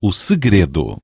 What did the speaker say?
o segredo.